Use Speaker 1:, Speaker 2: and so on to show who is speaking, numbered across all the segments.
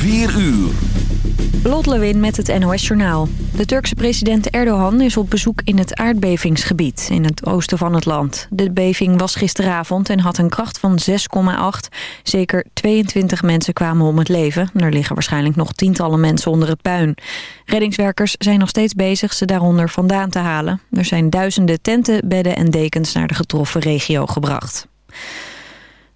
Speaker 1: 4 uur.
Speaker 2: Lot Lewin met het NOS Journaal. De Turkse president Erdogan is op bezoek in het aardbevingsgebied in het oosten van het land. De beving was gisteravond en had een kracht van 6,8. Zeker 22 mensen kwamen om het leven. Er liggen waarschijnlijk nog tientallen mensen onder het puin. Reddingswerkers zijn nog steeds bezig ze daaronder vandaan te halen. Er zijn duizenden tenten, bedden en dekens naar de getroffen regio gebracht.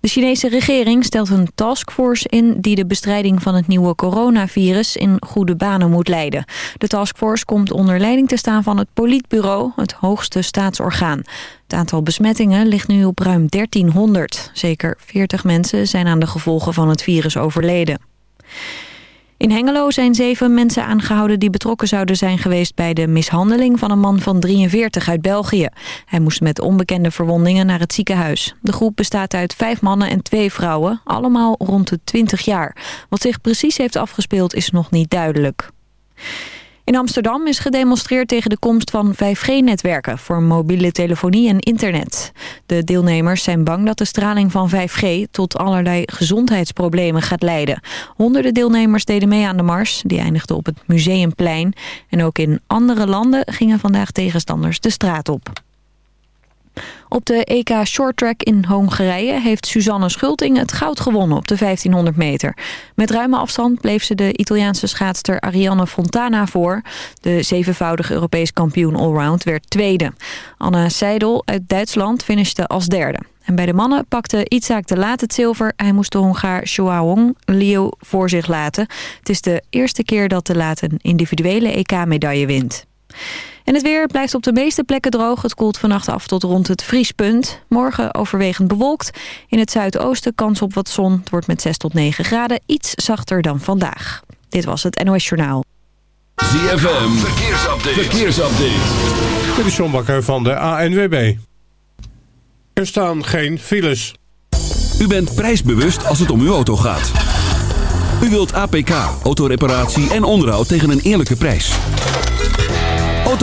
Speaker 2: De Chinese regering stelt een taskforce in die de bestrijding van het nieuwe coronavirus in goede banen moet leiden. De taskforce komt onder leiding te staan van het Politbureau, het hoogste staatsorgaan. Het aantal besmettingen ligt nu op ruim 1300. Zeker 40 mensen zijn aan de gevolgen van het virus overleden. In Hengelo zijn zeven mensen aangehouden die betrokken zouden zijn geweest bij de mishandeling van een man van 43 uit België. Hij moest met onbekende verwondingen naar het ziekenhuis. De groep bestaat uit vijf mannen en twee vrouwen, allemaal rond de 20 jaar. Wat zich precies heeft afgespeeld is nog niet duidelijk. In Amsterdam is gedemonstreerd tegen de komst van 5G-netwerken voor mobiele telefonie en internet. De deelnemers zijn bang dat de straling van 5G tot allerlei gezondheidsproblemen gaat leiden. Honderden deelnemers deden mee aan de mars, die eindigde op het Museumplein. En ook in andere landen gingen vandaag tegenstanders de straat op. Op de EK Shorttrack in Hongarije heeft Suzanne Schulting het goud gewonnen op de 1500 meter. Met ruime afstand bleef ze de Italiaanse schaatster Arianne Fontana voor. De zevenvoudige Europees kampioen allround werd tweede. Anna Seidel uit Duitsland finishte als derde. En bij de mannen pakte Isaac de Laat het zilver. Hij moest de Hongaar Joaong Leo voor zich laten. Het is de eerste keer dat de Laat een individuele EK-medaille wint. En het weer blijft op de meeste plekken droog. Het koelt vannacht af tot rond het vriespunt. Morgen overwegend bewolkt. In het zuidoosten kans op wat zon. Het wordt met 6 tot 9 graden iets zachter dan vandaag. Dit was het NOS Journaal.
Speaker 1: ZFM, verkeersupdate. verkeersupdate.
Speaker 3: Dit is John Bakker van de ANWB. Er staan geen files.
Speaker 1: U bent prijsbewust als het om uw auto gaat. U wilt APK, autoreparatie en onderhoud tegen een eerlijke prijs.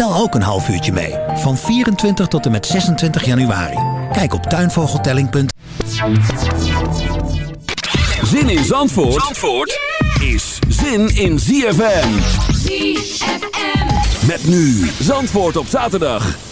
Speaker 4: Tel ook een half uurtje mee, van 24 tot en met 26 januari. Kijk op tuinvogeltelling.nl
Speaker 1: Zin in Zandvoort, Zandvoort is zin in ZFM.
Speaker 5: ZFM.
Speaker 1: Met nu Zandvoort op zaterdag.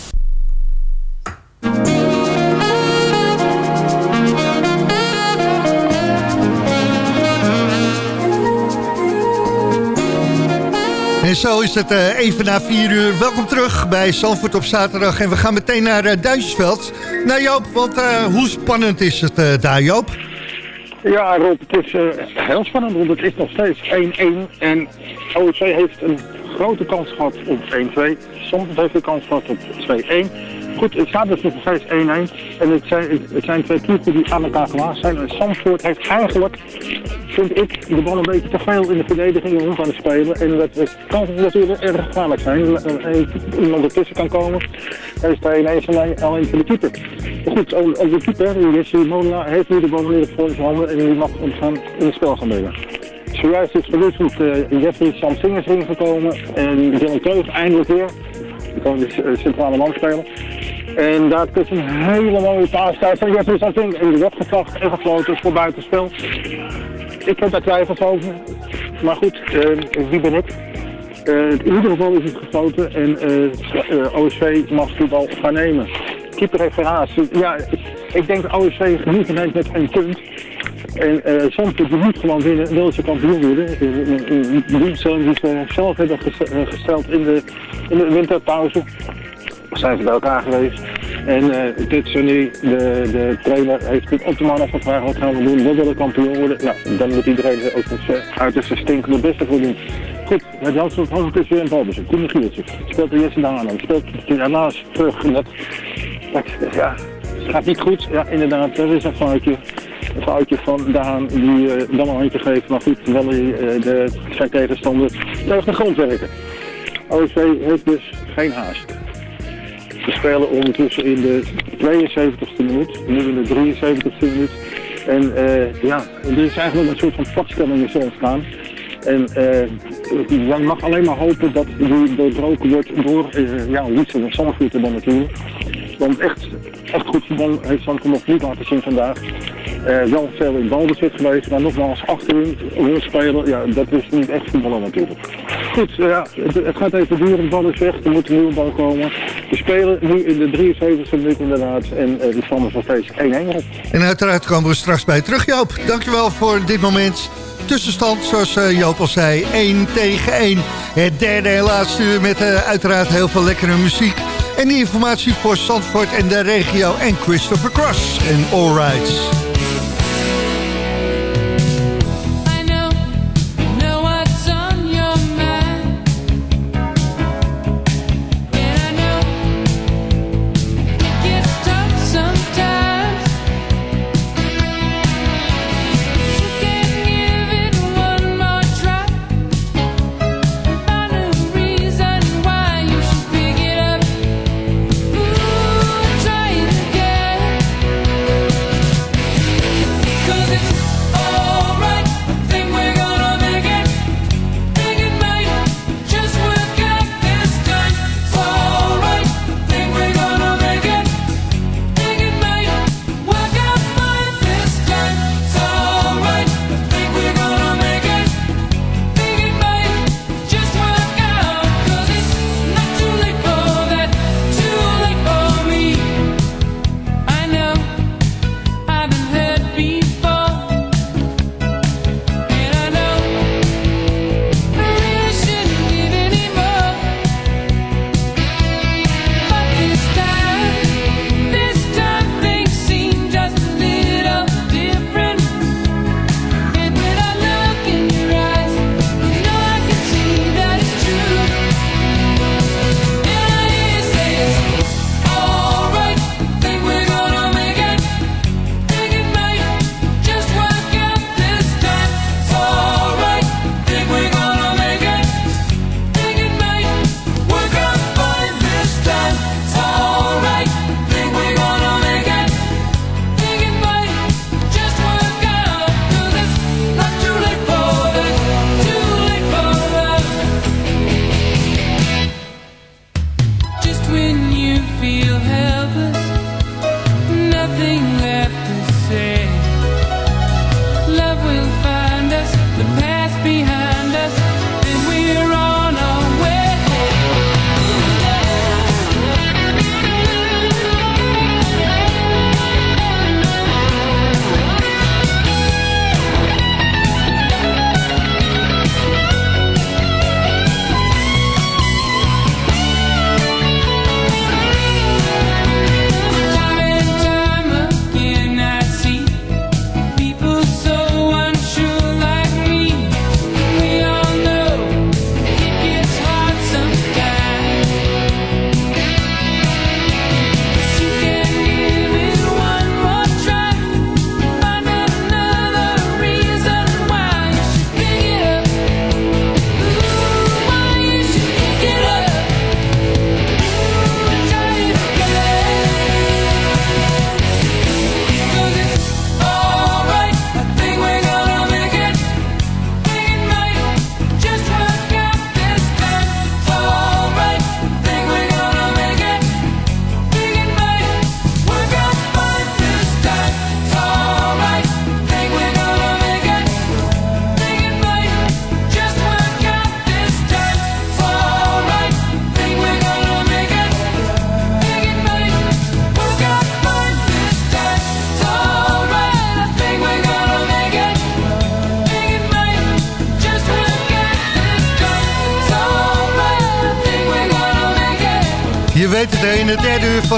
Speaker 6: En zo is het eh, even na vier uur. Welkom terug bij Zandvoort op zaterdag. En we gaan meteen naar uh, Duitsersveld. Nou Joop, want eh, hoe spannend is het daar Joop?
Speaker 7: Ja, Rob, het is heel spannend, want het is nog steeds 1-1. En OC heeft een grote kans gehad op 1-2. Zandvoort heeft een kans gehad op 2-1. Goed, het staat dus nog steeds 1-1. En het zijn, zijn twee ploegen die aan elkaar gewaagd zijn. En Zandvoort heeft eigenlijk, vind ik, de bal een beetje te veel in de verdediging rond aan het spelen. En dat kan natuurlijk erg gevaarlijk zijn. Iemand ertussen kan komen, dan is hij ineens alleen, alleen voor de keeper. Goed, ook de keeper, Jesse Molenaar, heeft nu de bal weer voor zijn handen en die mag gaan in het spel gaan brengen. Zojuist is verwisseld uh, Jeffrey Sam Singers erin gekomen en Dylan Kreug eindelijk weer. Dus uh, centrale man spelen. En daar is een hele mooie paas uit van Jeffrey Sam Singers. En die werd gevraagd en gefloten voor buitenspel. Ik heb daar twijfels over. Maar goed, uh, wie ben ik? Uh, in ieder geval is het gefloten en uh, OSV mag die bal gaan nemen. Keeper heeft verhaast. Ja, ik denk dat OSV genoegen heeft met één punt. En uh, Zandvoort moet gewoon winnen, wil ze kampioen worden. Een doelstelling die ze zelf hebben gesteld in de, in de winterpauze. Zijn ze bij elkaar geweest. En dit Sunny, de, de trainer, heeft het optimaal afgevraagd. Wat gaan we doen? We willen kampioen worden. Nou, dan moet iedereen er ook zijn uiterste stinkende beste voor doen. Goed, het Janssen van is weer een balbezit. Koen de Gieltje. Speelt de Jesse Daan aan. Speelt daarnaast terug. En dat, dat, ja, gaat niet goed. Ja, inderdaad, er is een foutje. Foutje van Daan die dan een handje geeft. Maar goed, wel uh, de, zijn tegenstander tegen de grond werken. OSV heeft dus geen haast. We spelen ondertussen in de 72e minuut, nu in de 73e minuut. En uh, ja, er is eigenlijk een soort van padstelling is ontstaan. En uh, je mag alleen maar hopen dat die doorbroken wordt door uh, ja, Wietse Zandvoort dan natuurlijk. Want echt, echt goed voetbal heeft Zandvoort nog niet laten zien vandaag. Uh, wel veel in balbezit geweest, maar nogmaals achterin spelen, ja, dat is niet echt voetballen natuurlijk. Goed, ja, het, gaat even duren, de bal is weg, er moet een nieuwe bal komen. We spelen nu in de 73e minuut inderdaad en uh, de stand is nog steeds 1-1
Speaker 6: En uiteraard komen we straks bij terug Joop. Dankjewel voor dit moment. Tussenstand, zoals Joop al zei, 1 tegen 1. Het derde en laatste uur met uiteraard heel veel lekkere muziek. En informatie voor Zandvoort en de regio en Christopher Cross en All Rights.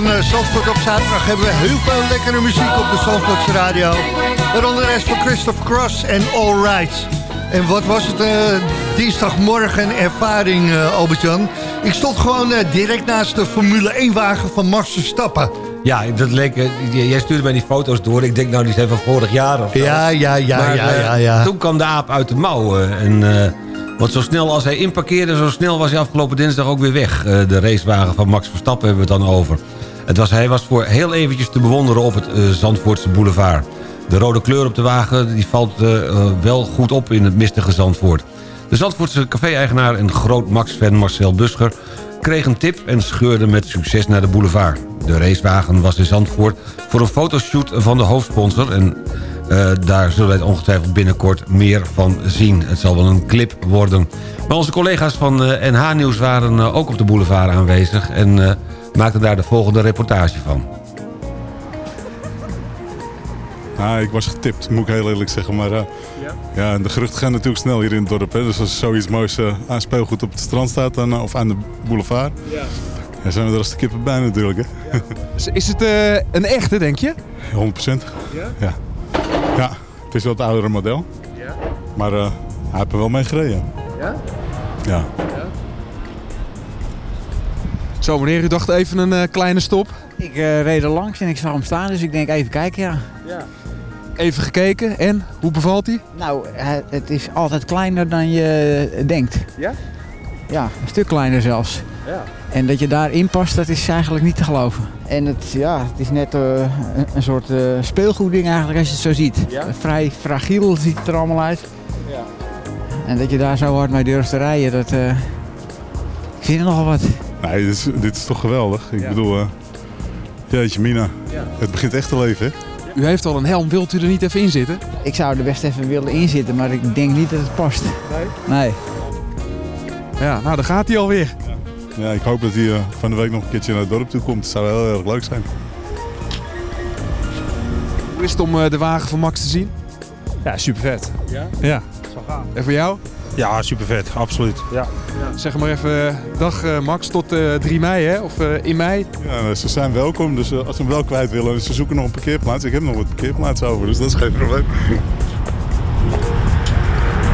Speaker 6: Van uh, Zandvoort op zaterdag hebben we heel veel lekkere muziek op de Zandvoortse radio. Waaronder de rest van Christopher Cross en All Right. En wat was het uh, dinsdagmorgen ervaring, uh, Albert-Jan? Ik stond gewoon direct naast de Formule 1-wagen van Max Verstappen.
Speaker 8: Ja, dat leek, jij stuurde mij die foto's door. Ik denk, nou, die zijn van vorig jaar of zo.
Speaker 6: Ja, ja, ja, maar, ja, ja, ja.
Speaker 8: Toen kwam de aap uit de mouw. En want zo snel als hij inparkeerde, zo snel was hij afgelopen dinsdag ook weer weg. De racewagen van Max Verstappen hebben we het dan over. Het was, hij was voor heel eventjes te bewonderen op het uh, Zandvoortse boulevard. De rode kleur op de wagen die valt uh, wel goed op in het mistige Zandvoort. De Zandvoortse café-eigenaar en groot Max-fan Marcel Buscher... kreeg een tip en scheurde met succes naar de boulevard. De racewagen was in Zandvoort voor een fotoshoot van de hoofdsponsor... en daar zullen wij het ongetwijfeld binnenkort meer van zien. Het zal wel een clip worden. Maar onze collega's van NH Nieuws waren ook op de boulevard aanwezig... en maakten daar de volgende reportage van.
Speaker 9: Nou, ik was getipt, moet ik heel eerlijk zeggen. Maar ja? ja, de geruchten gaan natuurlijk snel hier in het dorp. Hè. Dus als er zoiets moois aan speelgoed op het strand staat... Dan, of aan de boulevard... Ja. Dan zijn we er als de kippen bij natuurlijk. Hè.
Speaker 10: Ja. Is het een echte, denk je?
Speaker 9: 100 procent. Ja? Ja. Ja, het is wel het oudere model. Ja? Maar uh, hij heeft er wel mee gereden.
Speaker 10: Ja?
Speaker 9: Ja.
Speaker 10: Zo meneer, u dacht even een uh, kleine stop?
Speaker 11: Ik uh, reed er langs en ik zag hem staan, dus ik denk even kijken, ja.
Speaker 10: ja. Even gekeken en hoe bevalt hij?
Speaker 11: Nou, het is altijd kleiner dan je denkt.
Speaker 10: Ja?
Speaker 11: Ja, een stuk kleiner zelfs.
Speaker 10: Ja.
Speaker 11: En dat je daarin past, dat is eigenlijk niet te geloven. En het, ja, het is net uh, een, een, soort uh, speelgoedding eigenlijk als je het zo ziet.
Speaker 10: Ja?
Speaker 11: Vrij fragiel ziet het er allemaal uit.
Speaker 10: Ja.
Speaker 11: En dat je daar zo hard mee durft te rijden, dat... Uh, ik vind er nogal wat.
Speaker 9: Nee, dit is, dit is toch geweldig. Ik ja. bedoel, jeetje mina,
Speaker 10: ja.
Speaker 9: het begint echt te leven hè?
Speaker 10: U heeft al een helm, wilt u er niet even in zitten?
Speaker 11: Ik zou er best even willen inzitten, maar ik denk niet dat het past.
Speaker 10: Nee?
Speaker 11: Nee.
Speaker 10: Ja, nou dan gaat hij alweer.
Speaker 9: Ja. ja, ik hoop dat hij uh, van de week nog een keertje naar het dorp toe komt. Dat zou heel erg leuk zijn.
Speaker 10: Hoe is het om uh, de wagen van Max te zien?
Speaker 12: Ja, super vet.
Speaker 10: Ja?
Speaker 12: Ja.
Speaker 10: En voor jou?
Speaker 12: Ja, super vet, absoluut. Ja.
Speaker 10: ja. Zeg maar even, dag uh, Max, tot 3 mei hè? of in mei.
Speaker 9: Ja, ze zijn welkom, dus als ze hem wel kwijt willen, ze zoeken nog een parkeerplaats. Ik heb nog wat parkeerplaats over, dus dat is geen probleem.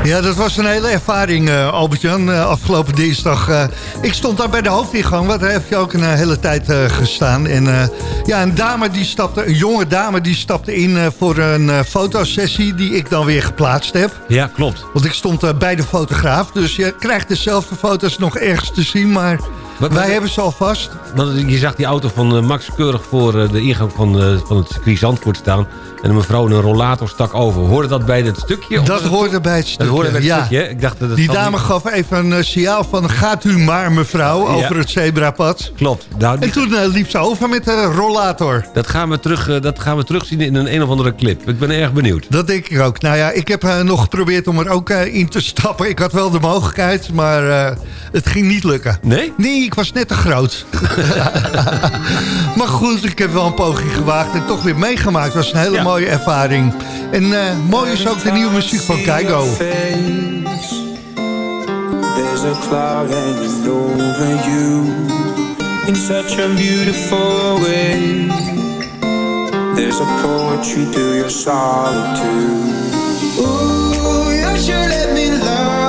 Speaker 6: Ja, dat was een hele ervaring, uh, Albert-Jan, uh, afgelopen dinsdag. Uh, ik stond daar bij de hoofdingang, want daar heb je ook een hele tijd gestaan. En ja, een dame die stapte, een jonge dame die stapte in voor een fotosessie die ik dan weer geplaatst heb.
Speaker 8: Ja, klopt.
Speaker 6: Want ik stond bij de fotograaf, dus je krijgt dezelfde foto's nog ergens te zien, maar... Wat, Wij hebben ze alvast.
Speaker 8: Want je zag die auto van Max keurig voor de ingang van, van het circuit Zandvoort staan. En een mevrouw een rollator stak over. Hoorde dat bij het stukje?
Speaker 6: Dat hoorde bij het stukje,
Speaker 8: Dat hoorde bij het
Speaker 6: ja.
Speaker 8: stukje. Ik dacht dat
Speaker 6: die dame niet... gaf even een signaal van... gaat u maar mevrouw, over ja. het zebrapad.
Speaker 8: Klopt. Nou,
Speaker 6: en toen uh, liep ze over met de rollator.
Speaker 8: Dat gaan, we terug, uh, dat gaan we terugzien in een een of andere clip. Ik ben erg benieuwd.
Speaker 6: Dat denk ik ook. Nou ja, ik heb nog geprobeerd om er ook in te stappen. Ik had wel de mogelijkheid, maar het ging niet lukken.
Speaker 8: Nee?
Speaker 6: Nee, ik was net te groot. maar goed, ik heb wel een poging gewaagd en toch weer meegemaakt. Het was een hele ja. mooie ervaring. En uh, mooi is ook de nieuwe muziek van Keigo.
Speaker 13: There's a cloud hanging over you In such a beautiful way There's a poetry to your solitude Ooh, you should let me love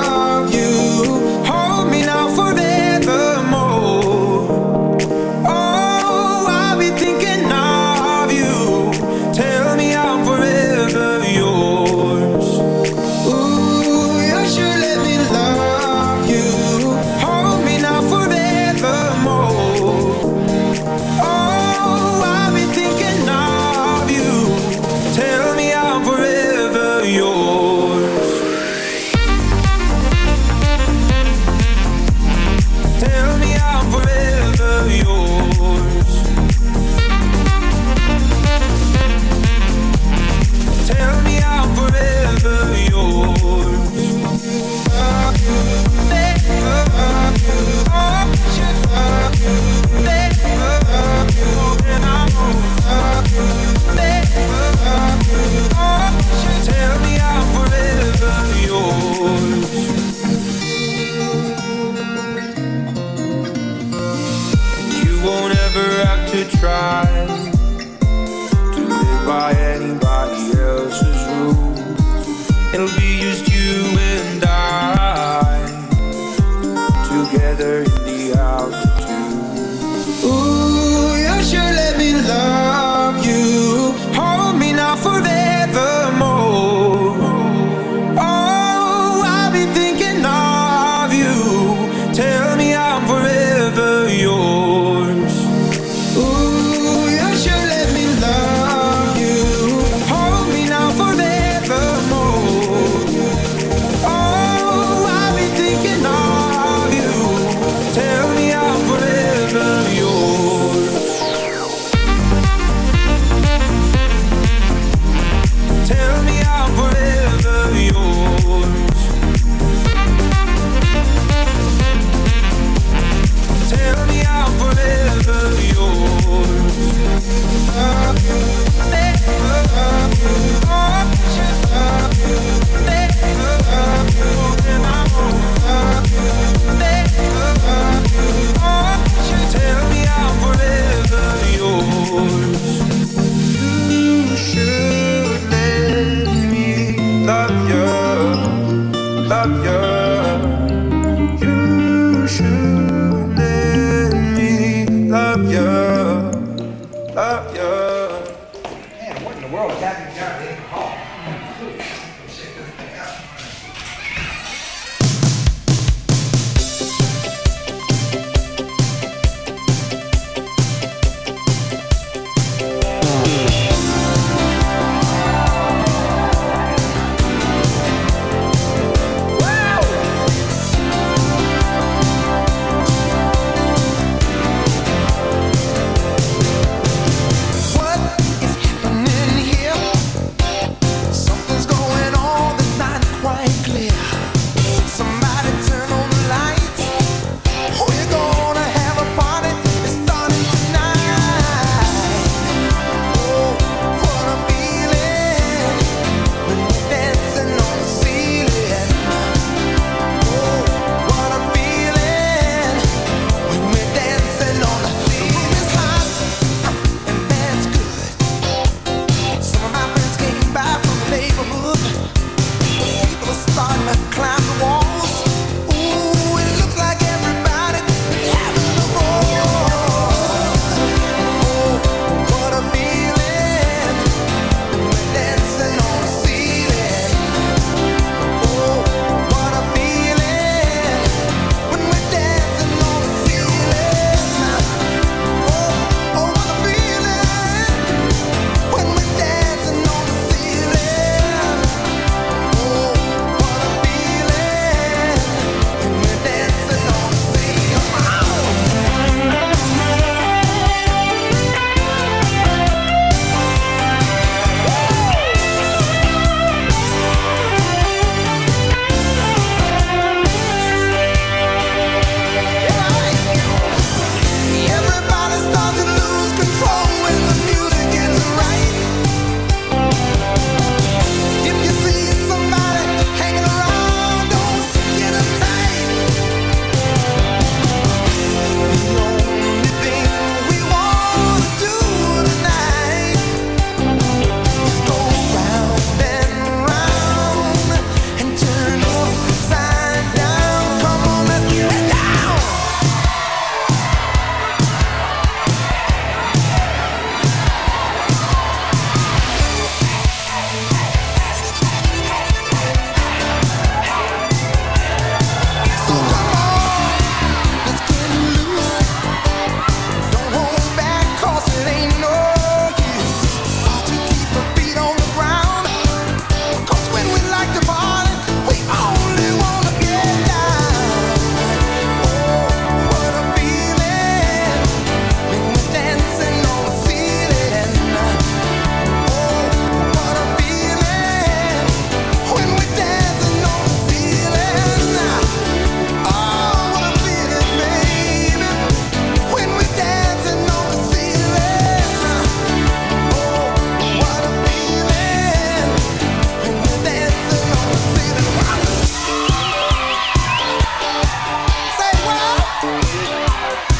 Speaker 14: Música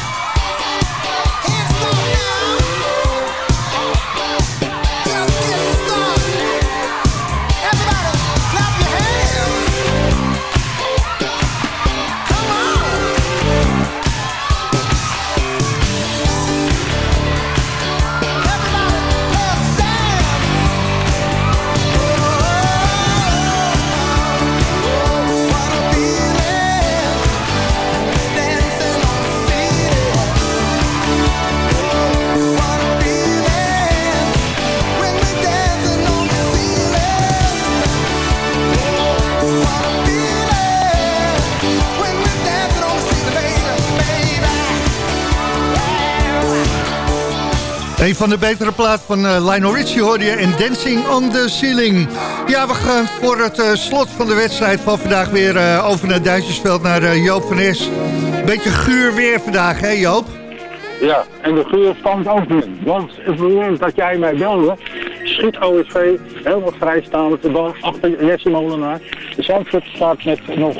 Speaker 14: van de betere plaat van eh, Lionel Richie hoorde je en Dancing on the Ceiling. Ja, we gaan voor het eh, slot van de wedstrijd van vandaag weer eh, over naar Duitsersveld, naar Joop van Es. Beetje guur weer vandaag, hè Joop?
Speaker 7: Ja, en de geur stand ook nu. Want het moment dat jij mij belde, schiet OSV helemaal vrijstaan met de bal achter Jesse Molenaar. De Zandvoort staat met nog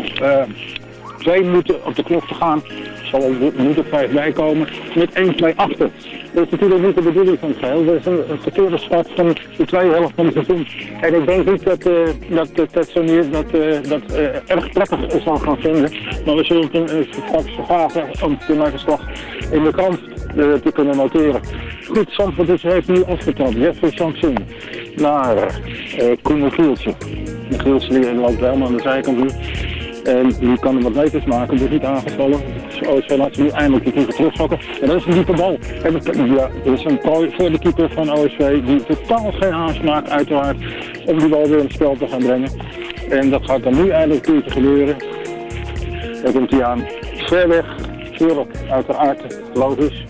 Speaker 7: twee minuten op de klok te gaan. Er zal een minuut of vijf bij komen. Met 1-2 achter. Dat is natuurlijk niet de bedoeling van het geheel. Dat is een, een verkeerde van de tweede helft van het seizoen. En ik denk niet dat, eh dat, dat, dat dat, eh, dat eh, erg prettig zal gaan vinden. Maar we zullen het straks vragen om de nageslag in de krant te kunnen noteren. Goed, Zandvoort dus heeft nu afgetrapt. Jeffrey Samson. naar uh, Koen Gieltje. De Gieltje loopt helemaal aan de zijkant nu. En die kan er wat meters maken, wordt niet aangevallen. Zo, zo laat ze nu eindelijk de keeper terugzakken. En dat is een diepe bal. En ja, dat is een prooi voor de keeper van OSV, die totaal geen haast maakt, uiteraard, om die bal weer in het spel te gaan brengen. En dat gaat dan nu eindelijk een keertje gebeuren. Dan komt hij aan. Ver weg, tuurlijk, uiteraard, logisch.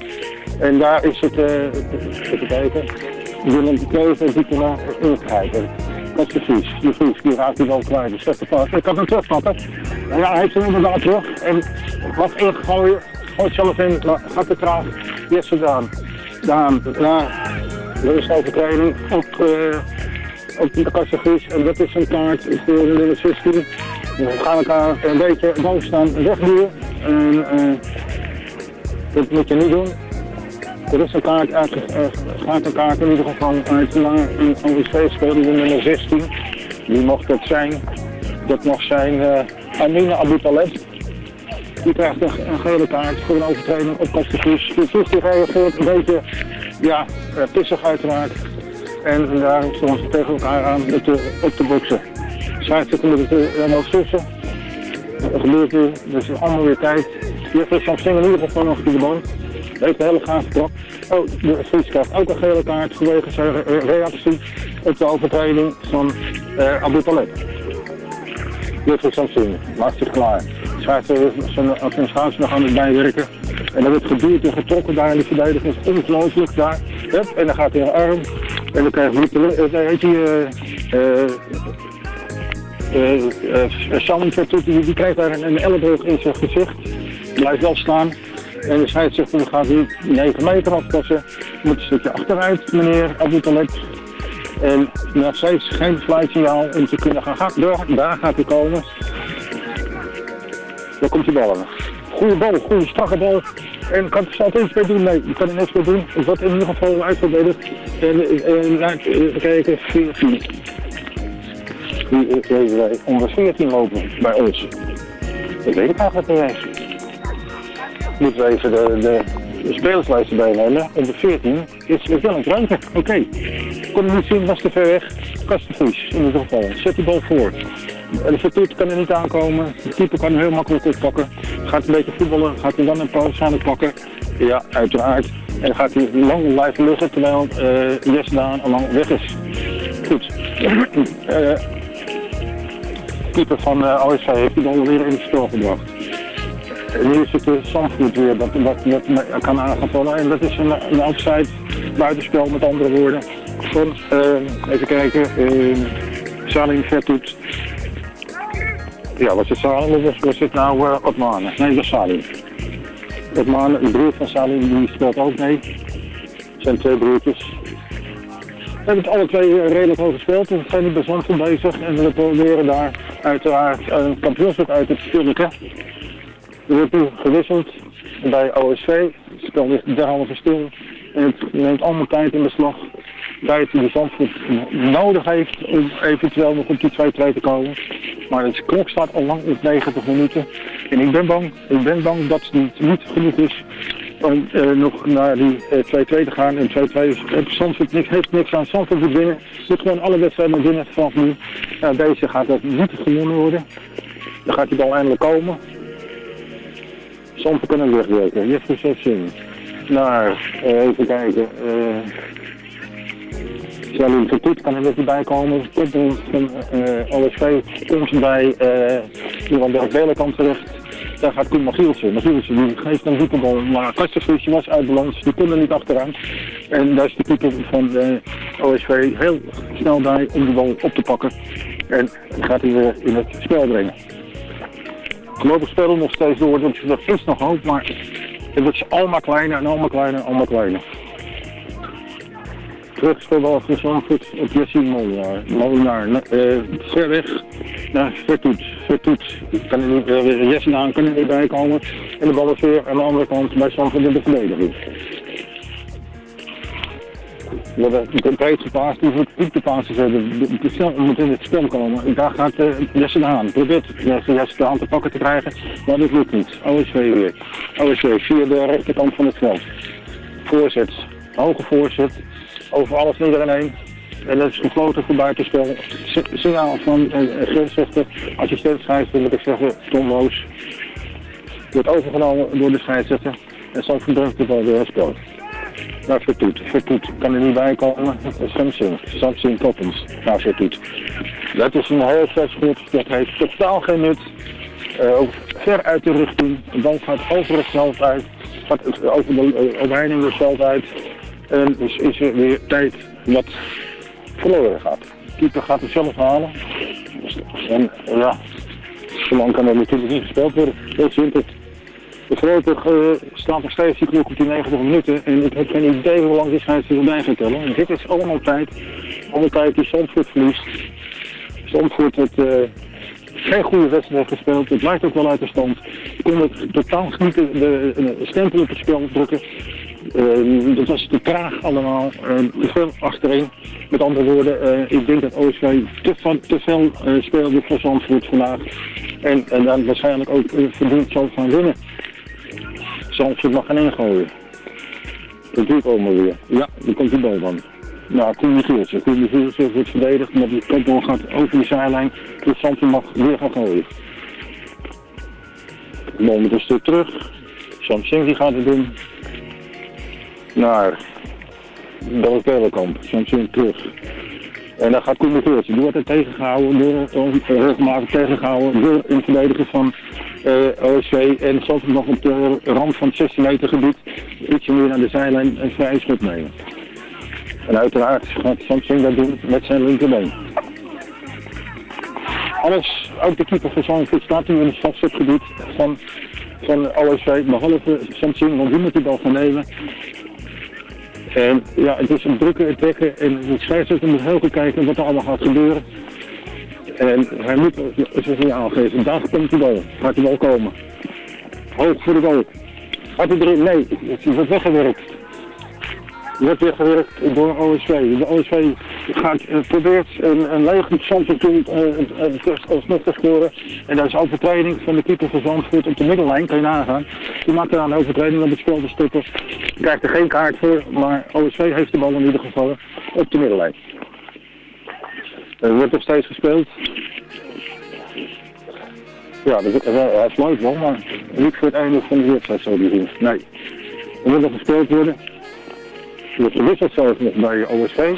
Speaker 7: En daar is het, uh, even kijken, Willem Keuze die te naar ingrijpen. Dat is de Vries. De Vries, die raakt hij wel kwijt. De slechte pas. Ik kan hem terugpakken. En ja, hij heeft hem inderdaad terug. En wat ingegooien, gooit zelf in, maar gaat te traag. Jesse Daan. Daan, na de rustovertreding op, uh, op de Kassenvries. En dat is een kaart voor de nummer 16. We gaan elkaar een beetje boven staan wegduwen. En uh, dat moet je niet doen. Een kaart uit, uh, gaat een kaart in ieder geval uit een OSV speelde de nummer 16. Die mocht dat zijn. Dat mag zijn uh, Amina. Die krijgt een, gele kaart voor een overtreding op Kastenvries. De Vries die reageert een beetje, ja, uh, pissig uiteraard. En daar stonden ze tegen elkaar aan op de, op de boksen. Scheidsrechter moet het helemaal tussen. Dat gebeurt nu, dus allemaal weer tijd. Jeffrey Samsing in ieder geval nog de band. Heeft een hele gave. Oh, de Fries krijgt ook een gele kaart vanwege zijn re reactie op de overtreding van uh, Abu Taleb. Jeffrey Samsung maakt zich klaar. Schrijft zijn, schaats nog aan het bijwerken. En dan wordt geduurd en getrokken daar in de verdediging. Is ongelooflijk daar. En dan gaat hij een arm. En dan krijgt hij, uh, uh, uh, die, die krijgt daar een, een elleboog in zijn gezicht. Blijft wel staan. En de scheidsrechter gaat nu 9 meter afpassen. Moet een stukje achteruit, meneer Abu. En nog steeds geen fluitsignaal om te kunnen gaan. Ga, daar, daar gaat hij komen. Daar komt die bal aan. Goede bal, goede strakke bal. En kan er iets mee doen? Nee, ik kan er niks mee doen. Het wordt in ieder geval uitverdedigd. En, en even kijken, 14. Wie onder 14 lopen bij ons? Dat weet ik eigenlijk niet moeten we even de, de, spelerslijst erbij nemen. De 14 is Willem Ruimte. Oké. Okay. Kon niet zien, was te ver weg. Kastenvries in ieder geval. Zet die bal voor. De vertoet kan er niet aankomen. De keeper kan hem heel makkelijk oppakken. Gaat een beetje voetballen. Gaat hij dan een pauze aan het pakken? Ja, uiteraard. En gaat hij lang blijven liggen terwijl uh, Daan al lang weg is. Goed. uh, keeper van uh, OSV heeft die bal weer in het spel gebracht. Nu is het de Zandvoort weer dat, dat, dat kan aangevallen. En dat is een, een buitenspel met andere woorden. Van, uh, even kijken, uh, Salim Vertoet. Ja, was het Salim of was, was het nou uh, Otmane? Nee, dat was Salim. Otmane, de broer van Salim, die speelt ook mee. Het zijn twee broertjes. We hebben het alle twee redelijk hoog gespeeld. We zijn nu bij Zandvoort bezig en we proberen daar uiteraard een kampioenschap uit te spelen. Wordt nu gewisseld bij OSV. Het spel ligt derhalve stil. En het neemt allemaal tijd in beslag. Tijd die Zandvoort nodig heeft om eventueel nog op die 2-2 te komen. Maar de klok staat al lang op 90 minuten. En ik ben bang, ik ben bang dat het niet, genoeg is om uh, nog naar die 2-2 uh, te gaan. En 2-2 heeft Zandvoort niks, heeft niks aan Zandvoort te winnen. Moet gewoon alle wedstrijden winnen vanaf nu. Nou, deze gaat dat niet gewonnen worden. Dan gaat die bal eindelijk komen. Soms kunnen wegwerken. Jeffrey Sessin. Naar, uh, even kijken. Uh, Salim Vertoet kan er weer bij komen. Koppel van uh, OSV komt bij uh, Ivan Berg-Belenkamp terecht. Daar gaat Koen Magielsen. Magielsen die geeft een voetbal, maar Kastenvriesje was uit balans. Die kon er niet achteraan. En daar is de keeper van de OSV heel snel bij om de bal op te pakken. En gaat hij weer in het spel brengen. Voorlopig spelen nog steeds door, dus dat is nog hoop, maar het wordt allemaal kleiner en allemaal kleiner en allemaal kleiner. Terugspeelbal van Zandvoort op Jesse Molenaar. Molenaar, uh, ver weg naar Vertoet. Vertoet, kan er niet, uh, Jesse aan kan er niet bij komen. En de bal is weer aan de andere kant bij Zandvoort in de verdediging. De, de breedste paas, die moet diepte paas hebben. De, de snel moet in het spel komen. Daar gaat uh, Jesse aan. Probeert Jesse, de hand te pakken te krijgen, maar dat lukt niet. OSV weer. OSV via de rechterkant van het veld. Voorzet. Hoge voorzet. Over alles en iedereen heen. En dat is gefloten voor buitenspel. S- Signaal van uh, grensrechter, assistent scheidsrechter, moet ik zeggen, Tom Moos. Wordt overgenomen door de scheidsrechter. En zo verdrukt het alweer spel. Naar Vertoet. Vertoet kan er niet bij komen. Samsung. Samsung Toppens. Naar Vertoet. Dat is een heel schot. Dat heeft totaal geen nut. Eh, ook ver uit de richting. Bal gaat over het veld uit. Gaat over de uh, omheining het uit. En dus is er weer tijd wat verloren gaat. De keeper gaat het zelf halen. En ja, zo lang kan er natuurlijk niet gespeeld worden. Heel simpel. Grote uh, staat nog steeds die klok op die 90 minuten. En ik heb geen idee hoe lang die scheidsrechter bij gaat tellen. En dit is allemaal tijd. Allemaal tijd die Zandvoort verliest. Zandvoort heeft uh, geen goede wedstrijd gespeeld. Het lijkt ook wel uit de stand. Ik kon het totaal niet de, de, stempel op het spel drukken. Uh, dat was te traag allemaal. Uh, te veel achterin. Met andere woorden, ik denk dat OSV te, van, veel speelde voor Zandvoort vandaag. En, en dan waarschijnlijk ook verdiend zal gaan winnen. Zandvoort mag geen ingooien. Dat doe ik allemaal weer. Ja, daar komt die bal van. Nou, Koen Michielsen. Koen Michielsen wordt verdedigd, maar die kopbal gaat over de zijlijn. Dus Zandvoort mag weer gaan gooien. De bal moet een stuk terug. Samsung die gaat het doen. Naar Belk Belenkamp. Samsung terug. En dan gaat Koen Michielsen. Die wordt er tegengehouden door regelmatig tegengehouden door een verdediger van OSV en Zandvoort nog op de rand van het 16 meter gebied ietsje meer naar de zijlijn een vrije schot nemen. En uiteraard gaat Samsung dat doen met zijn linkerbeen. Alles, ook de keeper van Zandvoort staat nu in het strafschopgebied van, van OSV, behalve Samsung, want die moet die bal gaan nemen. En ja, het is een drukke trekken en de scheidsrechter moet heel goed kijken wat er allemaal gaat gebeuren. En hij moet zijn signaal geven. Daar komt de bal. Gaat de bal komen. Hoog voor de bal. Gaat hij erin? Nee, het wordt weggewerkt. Het wordt weggewerkt door OSV. De OSV gaat, uh, probeert een, een leeg Zandvoort toe uh, alsnog te scoren. En dat is overtreding van de keeper van Zandvoort op de middellijn. Kan je nagaan. Die maakt daar een overtreding op het spel stukken. Krijgt er geen kaart voor, maar OSV heeft de bal in ieder geval op de middellijn. Er wordt nog steeds gespeeld. Ja, dat, hij is leuk wel, maar niet voor het einde van de wedstrijd zo zien. Nee. Er moet nog gespeeld worden. Er wordt gewisseld zelfs nog bij OSV.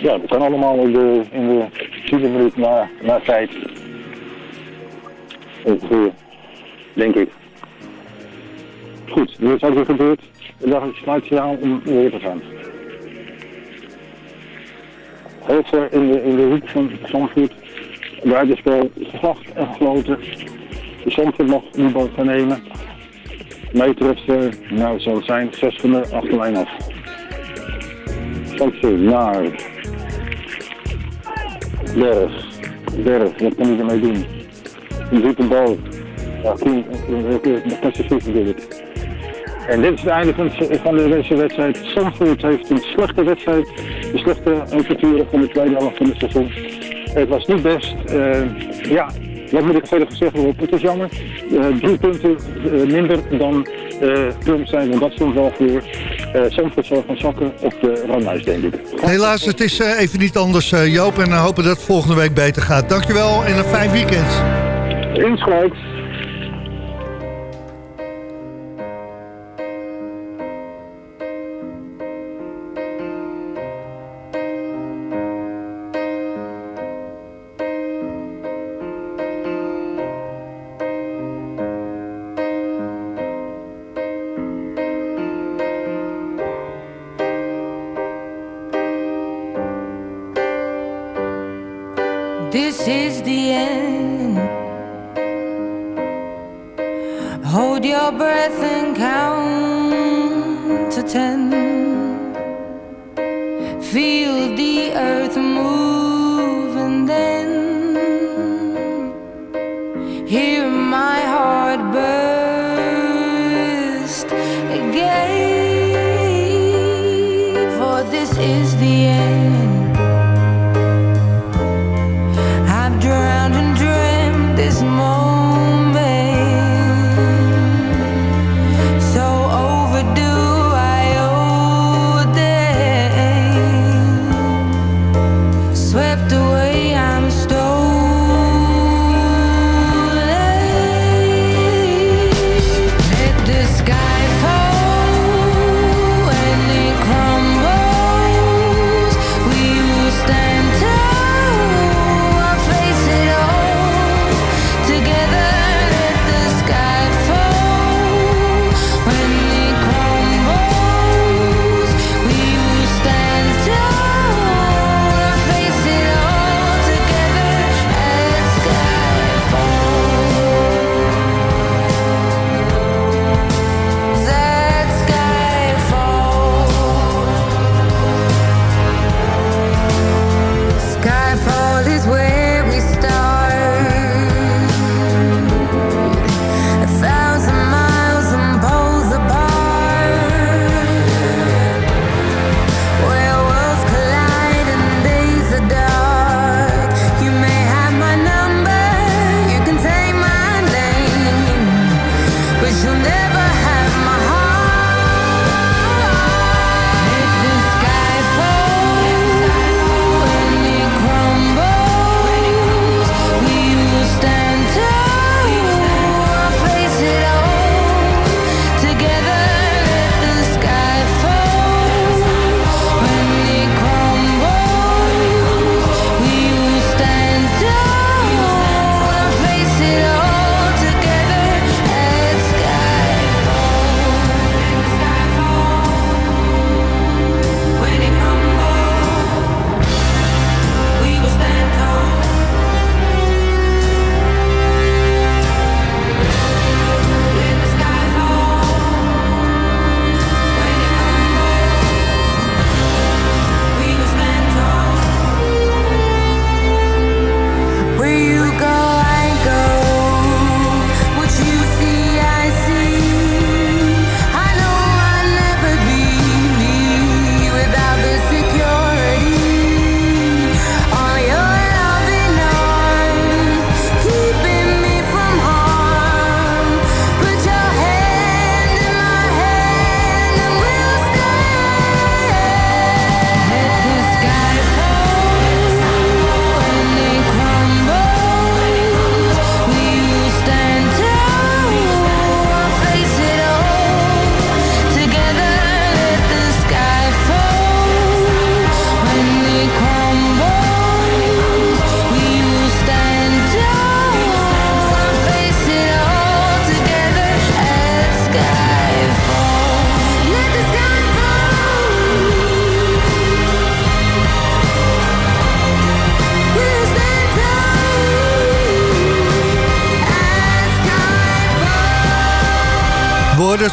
Speaker 7: Ja, dat kan allemaal in de, in de 10 minuut na, na tijd. Ongeveer, denk ik. Goed, er is ook gebeurd. En dan sluit je aan om weer te gaan heel ver in de, in de hoek van Zandvoort. Buitenspel gevacht en gefloten. De Zandvoort mag die bal gaan nemen. Meter of, uh, nou het zijn, 6 van de achterlijn af. Zandvoort naar Berg. Berg, wat kan hij ermee doen? Die ziet de bal. Ja, Koen, dat kan ze natuurlijk. En dit is het einde van de wedstrijd. Zandvoort heeft een slechte wedstrijd. De slechte avonturen van de tweede helft van het seizoen. Het was niet best. Uh, ja, wat moet ik verder gezegd worden? Het is jammer. Uh, drie punten uh, minder dan uh, zijn. En dat stond wel voor Zandvoort zal gaan zakken op de randlijst, denk ik.
Speaker 6: Helaas, het is even niet anders, Joop. En hopen dat het volgende week beter gaat. Dankjewel en een fijn weekend.
Speaker 7: Insgelijks.
Speaker 15: Is the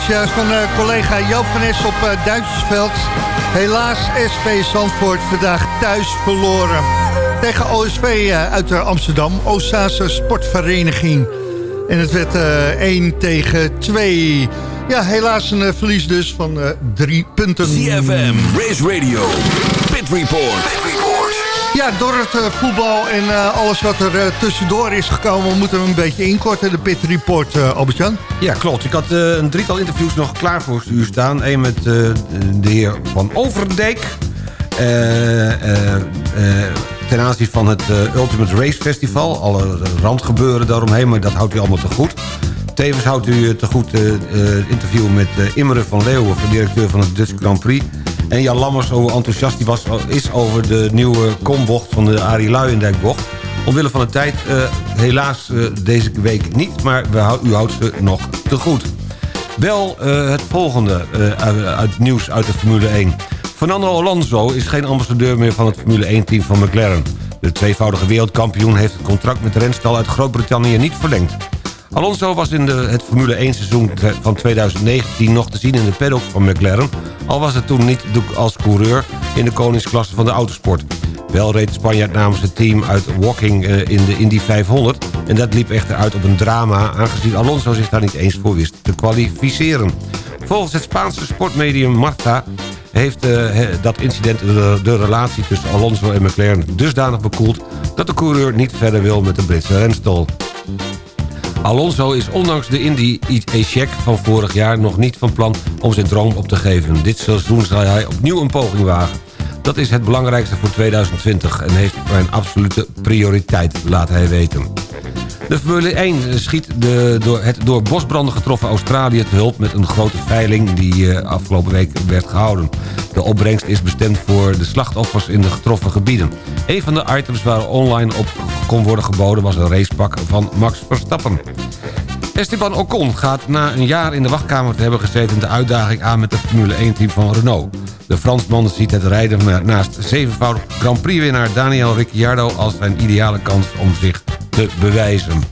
Speaker 6: Juist van eh, collega Joop van Es op uh, Duitsersveld. Helaas SV Zandvoort vandaag thuis verloren. Tegen OSV uit Amsterdam, Oostzaanse Sportvereniging. En het werd 1 tegen 2. Ja, helaas een verlies dus van drie punten.
Speaker 1: CFM, Race Radio, Pit Report.
Speaker 6: Ja, door het uh, voetbal en uh, alles wat er uh, tussendoor is gekomen... moeten we een beetje inkorten, de Pit Report, Albert-Jan.
Speaker 8: Ja, klopt. Ik had een drietal interviews nog klaar voor u staan. Eén met de heer Van Overdijk... ten aanzien van het Ultimate Race Festival. Alle randgebeuren daaromheen, maar dat houdt u allemaal te goed. Tevens houdt u te goed het interview met Imre van Leeuwen... directeur van het Dutch Grand Prix... En Jan Lammers, hoe enthousiast was, is over de nieuwe kombocht van de Arie Luijendijkbocht. Omwille van de tijd uh, helaas uh, deze week niet, maar we, u houdt ze nog te goed. Wel uh, het volgende uit, nieuws uit de Formule 1. Fernando Alonso is geen ambassadeur meer van het Formule 1-team van McLaren. De tweevoudige wereldkampioen heeft het contract met de uit Groot-Brittannië niet verlengd. Alonso was in de, het Formule 1 seizoen van 2019 nog te zien in de paddock van McLaren... al was het toen niet als coureur in de koningsklasse van de autosport. Wel reed de Spanjaard namens het team uit Walking eh, in de Indy 500... en dat liep echter uit op een drama... aangezien Alonso zich daar niet eens voor wist te kwalificeren. Volgens het Spaanse sportmedium Marta heeft uh, dat incident de, de, relatie tussen Alonso en McLaren dusdanig bekoeld... dat de coureur niet verder wil met de Britse renstol. Alonso is ondanks de Indy-check van vorig jaar nog niet van plan om zijn droom op te geven. Dit seizoen zal hij opnieuw een poging wagen. Dat is het belangrijkste voor 2020 en heeft mijn absolute prioriteit, laat hij weten. De Formule 1 schiet de, door het door bosbranden getroffen Australië te hulp... met een grote veiling die uh, afgelopen week werd gehouden. De opbrengst is bestemd voor de slachtoffers in de getroffen gebieden. Een van de items waar online op kon worden geboden... was een racepak van Max Verstappen. Esteban Ocon gaat na een jaar in de wachtkamer te hebben gezeten... de uitdaging aan met het Formule 1-team van Renault. De Fransman ziet het rijden naast zevenvoudig Grand Prix-winnaar Daniel Ricciardo... als zijn ideale kans om zich te bewijzen.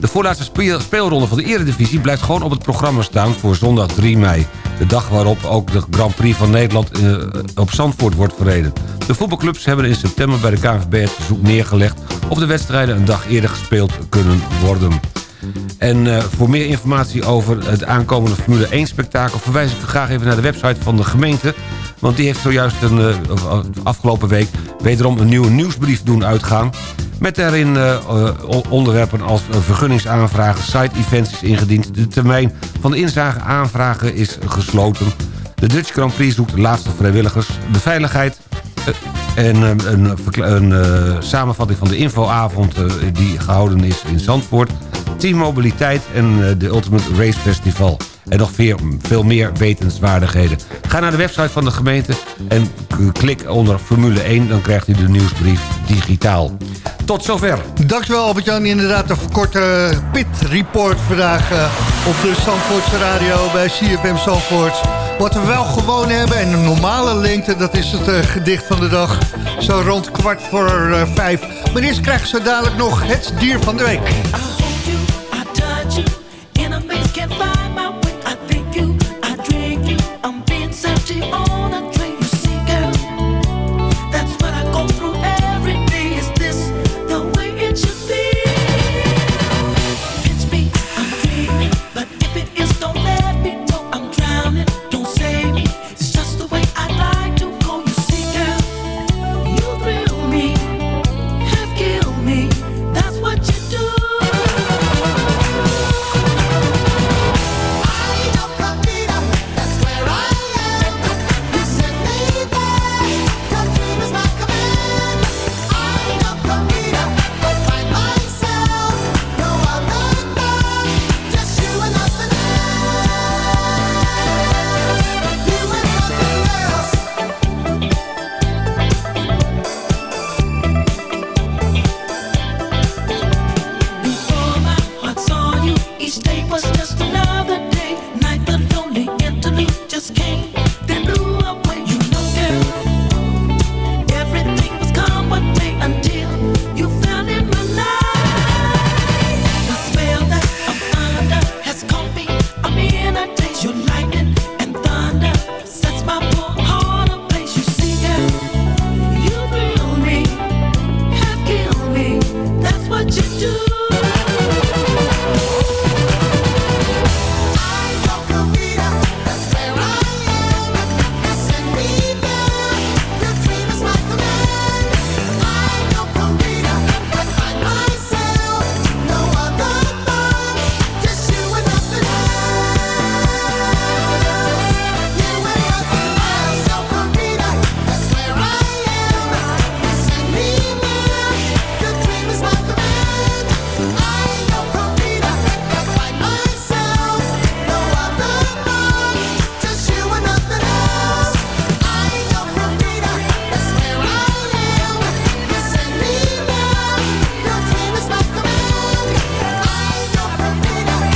Speaker 8: De voorlaatste speelronde van de eredivisie blijft gewoon op het programma staan voor zondag 3 mei. De dag waarop ook de Grand Prix van Nederland eh, op Zandvoort wordt verreden. De voetbalclubs hebben in september bij de KNVB het verzoek neergelegd... of de wedstrijden een dag eerder gespeeld kunnen worden. En uh, voor meer informatie over het aankomende Formule 1-spektakel... verwijs ik u graag even naar de website van de gemeente... want die heeft zojuist een, uh, afgelopen week wederom een nieuwe nieuwsbrief doen uitgaan... met daarin uh, onderwerpen als vergunningsaanvragen, site-events is ingediend... de termijn van de inzage aanvragen is gesloten... de Dutch Grand Prix zoekt de laatste vrijwilligers... de veiligheid en een, een, een samenvatting van de infoavond die gehouden is in Zandvoort... Team Mobiliteit en eh, de Ultimate Race Festival. En nog veel, veel meer wetenswaardigheden. Ga naar de website van de gemeente en klik onder Formule 1. Dan krijgt u de nieuwsbrief digitaal. Tot zover.
Speaker 6: Dankjewel Albert-Jan. Inderdaad een korte pit report vandaag op de Zandvoortse radio bij CFM Zandvoort. Wat we wel gewoon hebben en een normale lengte, dat is het uh, gedicht van de dag. Zo rond kwart voor uh, vijf. Maar eerst krijgen ze dadelijk nog het dier van de week.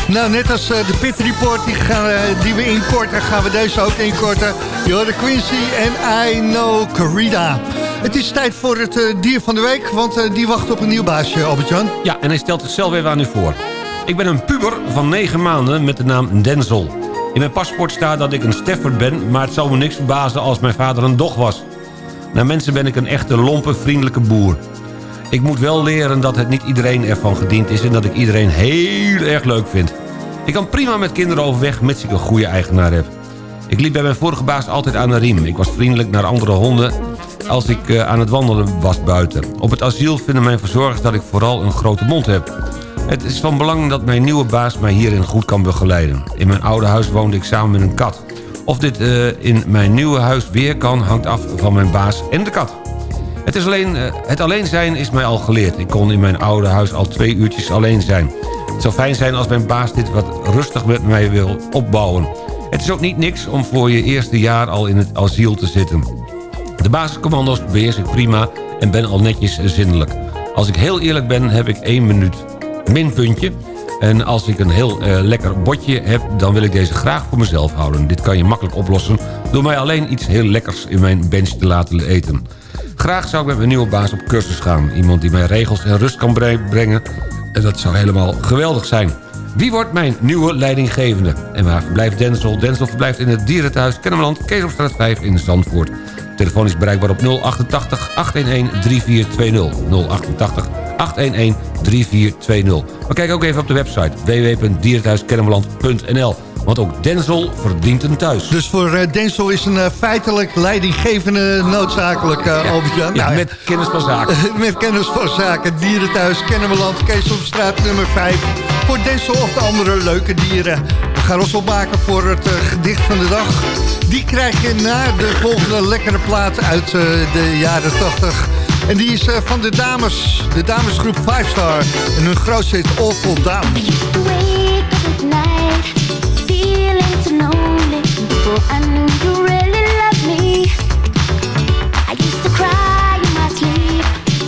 Speaker 6: Nou, net als eh, de Pit Report die, die we inkorten, gaan we deze ook inkorten. de Quincy en I Know Corrida. Het is tijd voor het eh, dier van de week, want eh, die wacht op een nieuw baasje, Albert-Jan.
Speaker 8: Ja, en hij stelt zichzelf even aan u voor. Ik ben een puber van 9 maanden met de naam Denzel. In mijn paspoort staat dat ik een Stafford ben... maar het zou me niks verbazen als mijn vader een dog was. Naar mensen ben ik een echte lompe, vriendelijke boer. Ik moet wel leren dat het niet iedereen ervan gediend is... en dat ik iedereen heel erg leuk vind. Ik kan prima met kinderen overweg, mits ik een goede eigenaar heb. Ik liep bij mijn vorige baas altijd aan de riem. Ik was vriendelijk naar andere honden als ik eh, aan het wandelen was buiten. Op het asiel vinden mijn verzorgers dat ik vooral een grote mond heb. Het is van belang dat mijn nieuwe baas mij hierin goed kan begeleiden. In mijn oude huis woonde ik samen met een kat. Of dit eh, in mijn nieuwe huis weer kan, hangt af van mijn baas en de kat. Het, is alleen, eh, het alleen zijn is mij al geleerd. Ik kon in mijn oude huis al twee uurtjes alleen zijn. Het zou fijn zijn als mijn baas dit wat rustig met mij wil opbouwen. Het is ook niet niks om voor je eerste jaar al in het asiel te zitten. De basiscommando's beheers ik prima en ben al netjes zindelijk. Als ik heel eerlijk ben, heb ik één minuut minpuntje. En als ik een heel eh, lekker botje heb, dan wil ik deze graag voor mezelf houden. Dit kan je makkelijk oplossen door mij alleen iets heel lekkers in mijn bench te laten eten. Graag zou ik met mijn nieuwe baas op cursus gaan. Iemand die mij regels en rust kan bre- brengen. En dat zou helemaal geweldig zijn. Wie wordt mijn nieuwe leidinggevende? En waar verblijft Denzel? Denzel verblijft in het dierenthuis Kennemerland, Keesopstraat 5 in Zandvoort. Telefoon is bereikbaar op 088 811 3420. 088 811 3420. Maar kijk ook even op de website www.dierenthuiskennemerland.nl. Want ook Denzel verdient een thuis.
Speaker 6: Dus voor eh, Denzel is een eh, feitelijk leidinggevende noodzakelijk, eh Albert-Jan.
Speaker 8: Ja,
Speaker 6: Nou
Speaker 8: met kennis van zaken.
Speaker 6: met kennis van zaken. Dierenthuis, Kennemerland, Keesopstraat nummer 5. Voor Denzel of de andere leuke dieren. We gaan ons opmaken voor het gedicht van de dag. Die krijg je na de volgende lekkere plaat uit eh, de jaren 80. En die is van de dames, de damesgroep 5 Star. En hun grootste heet Awful Down.
Speaker 15: Feeling so lonely. Before I knew you really loved me, I used to cry in my sleep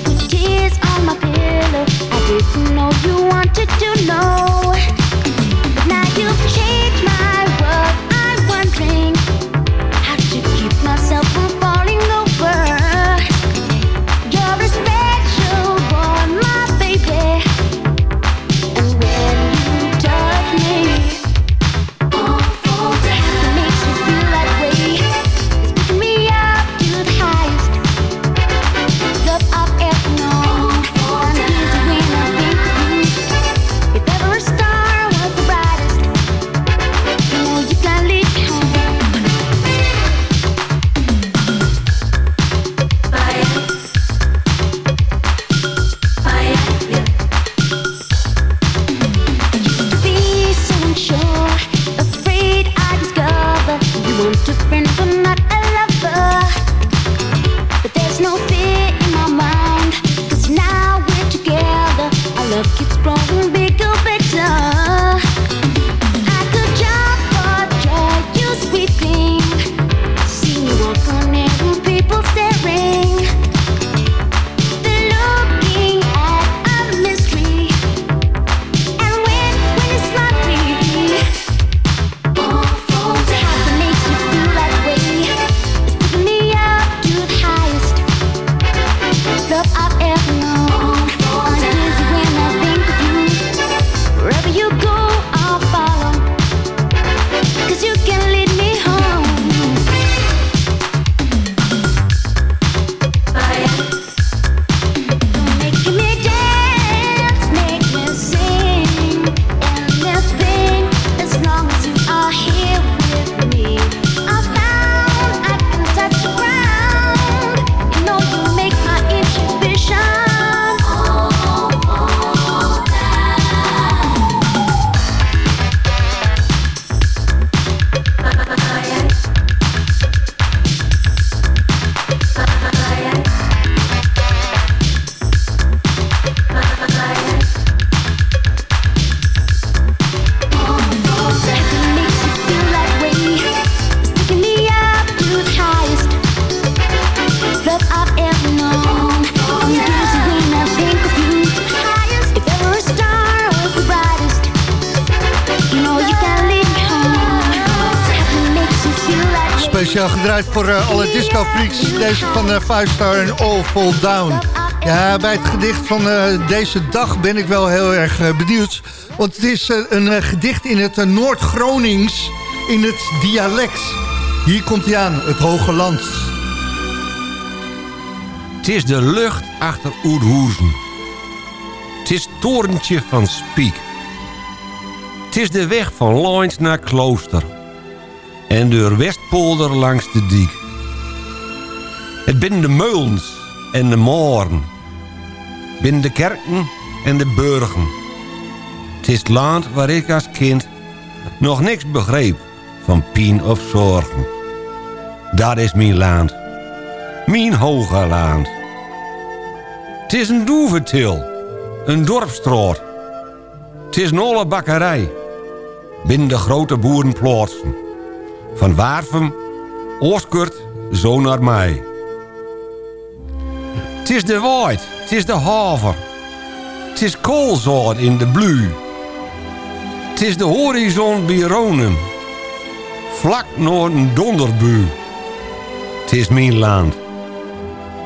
Speaker 15: with tears on my pillow. I didn't know you wanted to know,
Speaker 6: Five Star en All Fall Down. Ja, bij het gedicht van eh, deze dag ben ik wel heel erg eh, benieuwd. Want het is eh, een eh, gedicht in het eh, Noord-Gronings, in het dialect. Hier komt hij aan, het Hoge Land.
Speaker 8: Het is de lucht achter Oerhoezen. Het is torentje van Spiek. Het is de weg van Loins naar Klooster. En door Westpolder langs de diek. Het binnen de meulens en de moren. Binnen de kerken en de burgen. Het is het land waar ik als kind nog niks begreep van pien of zorgen. Dat is mijn land. Mijn hoge land. Het is een doeventil. Een dorpstroot. Het is een olle bakkerij. Binnen de grote boerenplaatsen. Van Waarfum, Ooskurt, zo naar mij. Het is de waait, het is de haver. Het is koolzout in de blu. Het is de horizon bij Ronen. Vlak naar een donderbu. Het is mijn land.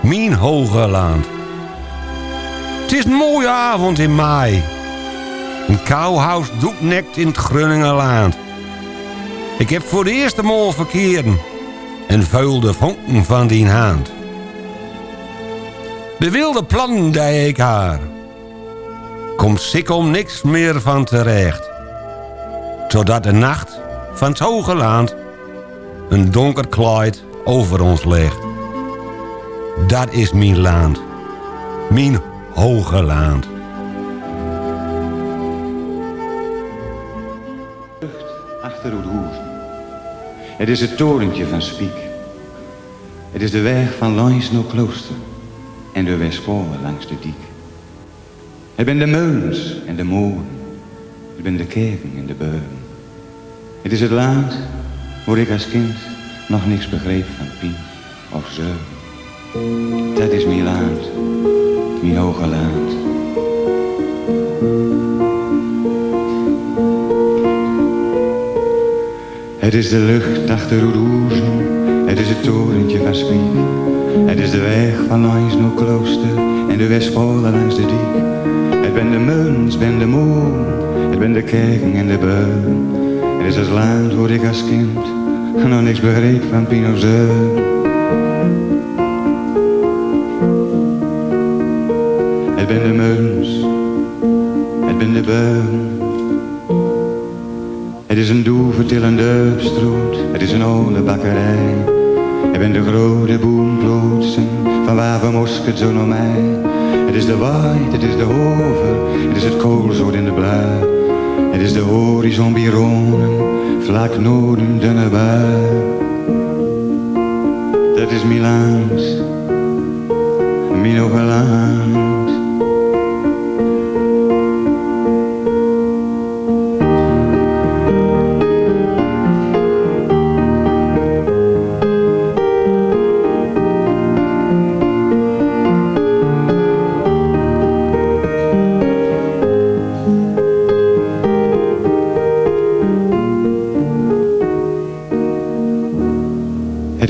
Speaker 8: Mijn hoge land. Het is een mooie avond in mei. Een kouhuis doeknekt in het Grunningerland. Ik heb voor de eerste maal verkeerd en vuil de vonken van die hand. De wilde ik haar, komt sik om niks meer van terecht. Zodat de nacht van het hoge land een donker kleid over ons ligt. Dat is mijn land, mijn hoge land.
Speaker 16: achter Oedhoeven. Het is het torentje van Spiek. Het is de weg van langs naar klooster en de Westpolen langs de diek. Het ben de meulens en de molen. Het ben de kerken en de beuren. Het is het land waar ik als kind nog niks begreep van pien of zeun. Dat is mijn land, mijn hoge land. Het is de lucht achter Oeroezen, het is het torentje van Spiek. Het is de weg van langs klooster en de Westpolen langs de diek. Het ben de meulens, ben de molen, het ben de kerken en de beuren. Het is het land waar ik als kind nog niks begreep van Pino's Het ben de meulens, het ben de beuren. Het is een doevertillende stroot, het is een oude bakkerij. Het ben de grote boomplotsen, van waar we mosket zo naar mij. Het is de waait, het is de hover, het is het koolzoot in de blui. Het is de horizon bironen, vlak noorden dunne bui. Dat is mijn land, mijn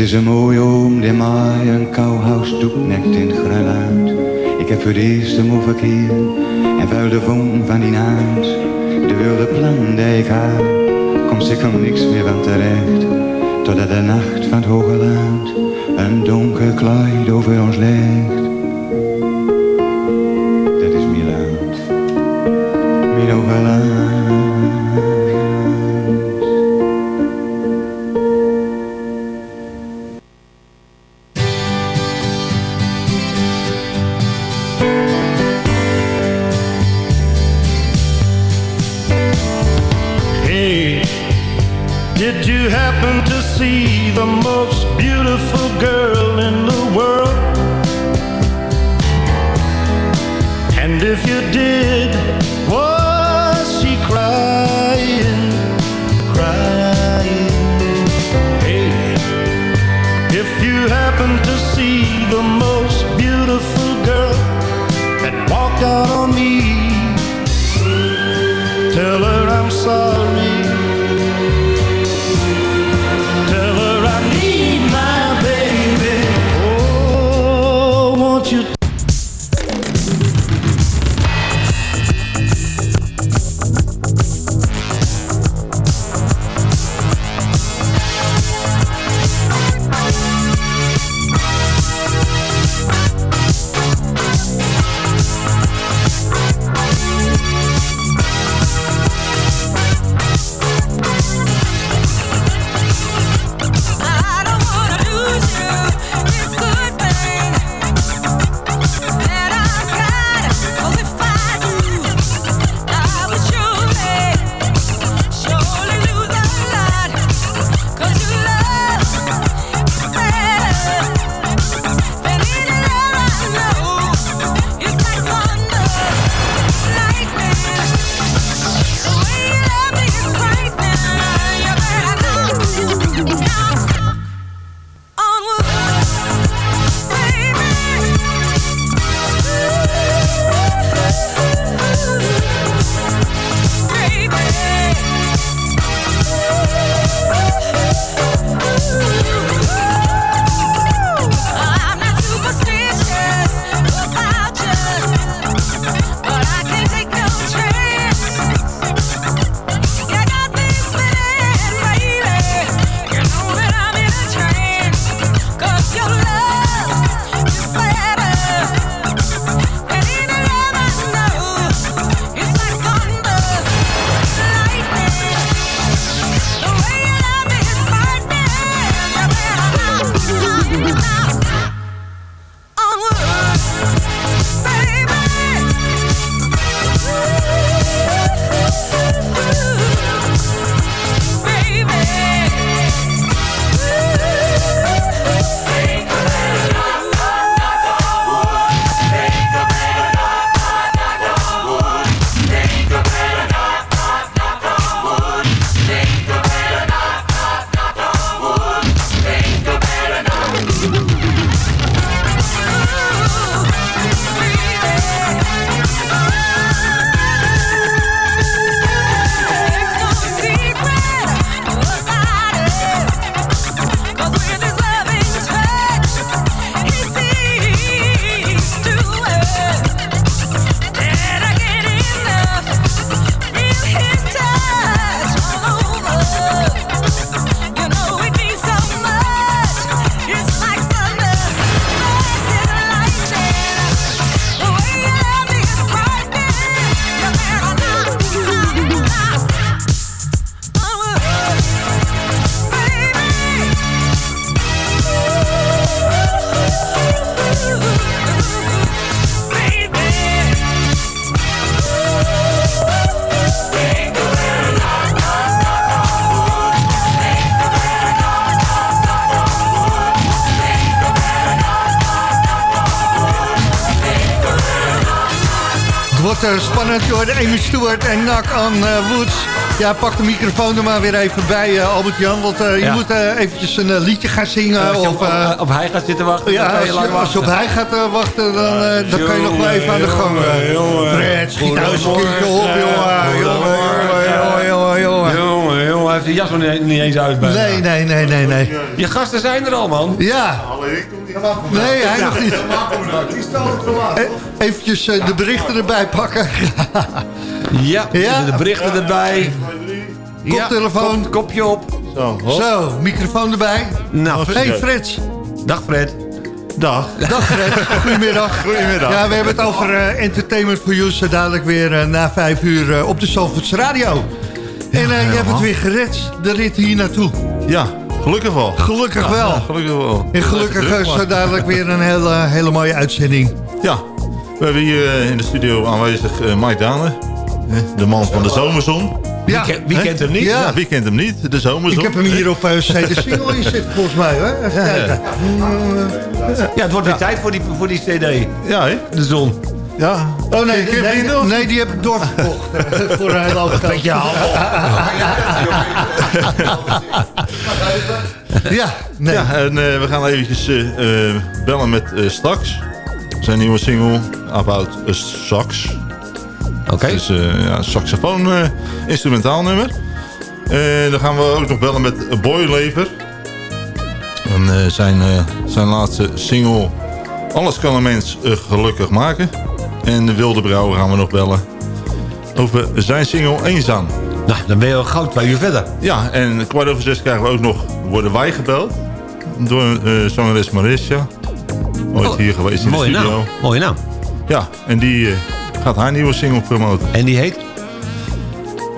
Speaker 16: is een mooie oom die mij een kouhuis doeknekt in het Grunland. Ik heb voor het eerst hem verkeer en vuil de van die naad. De wilde plan die ik had, komt zeker niks meer van terecht. Totdat de nacht van het hoge land een donker kleid over ons legt. Dat is mijn land, mijn.
Speaker 6: Eh, spannend. Je hoort Amy Stewart en on eh, Woods. Ja, pak de microfoon er maar weer even bij, eh, Albert-Jan. Want eh, je
Speaker 8: Ja.
Speaker 6: moet eh, eventjes een eh, liedje gaan zingen.
Speaker 8: als je
Speaker 6: of,
Speaker 8: op,
Speaker 6: eh,
Speaker 8: op, op hij gaat zitten wachten,
Speaker 6: ja, als
Speaker 8: je
Speaker 6: je,
Speaker 8: lang
Speaker 6: als je op hij gaat eh, wachten, dan, eh, dan kan je nog wel even aan de gang. eh.
Speaker 8: jongen.
Speaker 6: Fred, schiet nou eens een keertje op. Jongen, jongen, jongen, jongen.
Speaker 8: Hij heeft de jas nog niet, niet eens uit.
Speaker 6: Nee, nee, nee, nee, nee.
Speaker 8: Je gasten zijn er al, man.
Speaker 6: Ja. Nee, hij nog niet. E- Eventjes eh, de berichten erbij pakken.
Speaker 8: Ja,
Speaker 6: Ja.
Speaker 8: de berichten erbij.
Speaker 6: Koptelefoon.
Speaker 8: kop- kopje op.
Speaker 17: Zo,
Speaker 6: Zo, microfoon erbij.
Speaker 8: Nou,
Speaker 6: Hey Frits.
Speaker 8: Dag Fred.
Speaker 17: Dag.
Speaker 6: Dag Fred. Goedemiddag.
Speaker 17: Goedemiddag.
Speaker 6: Ja, we hebben het over eh, Entertainment for You. Zo dadelijk weer eh, na vijf uur eh, op de Zalvoorts Radio. En eh, je hebt het weer gered, de rit hier naartoe.
Speaker 17: Ja, gelukkig wel.
Speaker 6: Gelukkig wel.
Speaker 17: Ja, gelukkig wel.
Speaker 6: En gelukkig
Speaker 17: Druk,
Speaker 6: is dadelijk weer een hele, hele mooie uitzending.
Speaker 17: Ja, we hebben hier eh, in de studio aanwezig eh, Mike Dane. De man van de zomerzon.
Speaker 6: Ja.
Speaker 8: Wie, ken- wie
Speaker 17: Hè?
Speaker 8: kent hem niet?
Speaker 17: Ja. wie kent hem niet? De zomerzon.
Speaker 6: Ik heb hem hier op uh, CD Single in zitten, volgens mij. Hè? Even
Speaker 17: Ja. Ja,
Speaker 8: het wordt weer tijd voor die, voor die cd.
Speaker 17: Ja, hè?
Speaker 8: De zon.
Speaker 17: Ja.
Speaker 6: Oh nee, nee, nee, die heb ik doorverkocht. eh, voor een hele hoop geld.
Speaker 8: Beetje
Speaker 6: Ja, nee.
Speaker 17: Ja, en eh, we gaan eventjes eh, eh, bellen met eh, Straks. Zijn nieuwe single, About a Sax.
Speaker 8: Oké.
Speaker 17: Het is eh, ja, een saxofoon eh, instrumentaal nummer. En dan gaan we ook nog bellen met Boylever. En eh, zijn, eh, zijn laatste single Alles kan een mens gelukkig maken. En de Wilde Brouwer gaan we nog bellen. Over zijn single Eenzaam.
Speaker 8: Nou, dan ben je al gauw twee uur verder.
Speaker 17: Ja, en kwart over zes krijgen we ook nog, worden wij gebeld. Door eh zangeres Marisha. Ooit
Speaker 8: Oh,
Speaker 17: hier geweest in de studio.
Speaker 8: naam. Mooie naam.
Speaker 17: Ja, en die eh, gaat haar nieuwe single promoten.
Speaker 8: En die heet?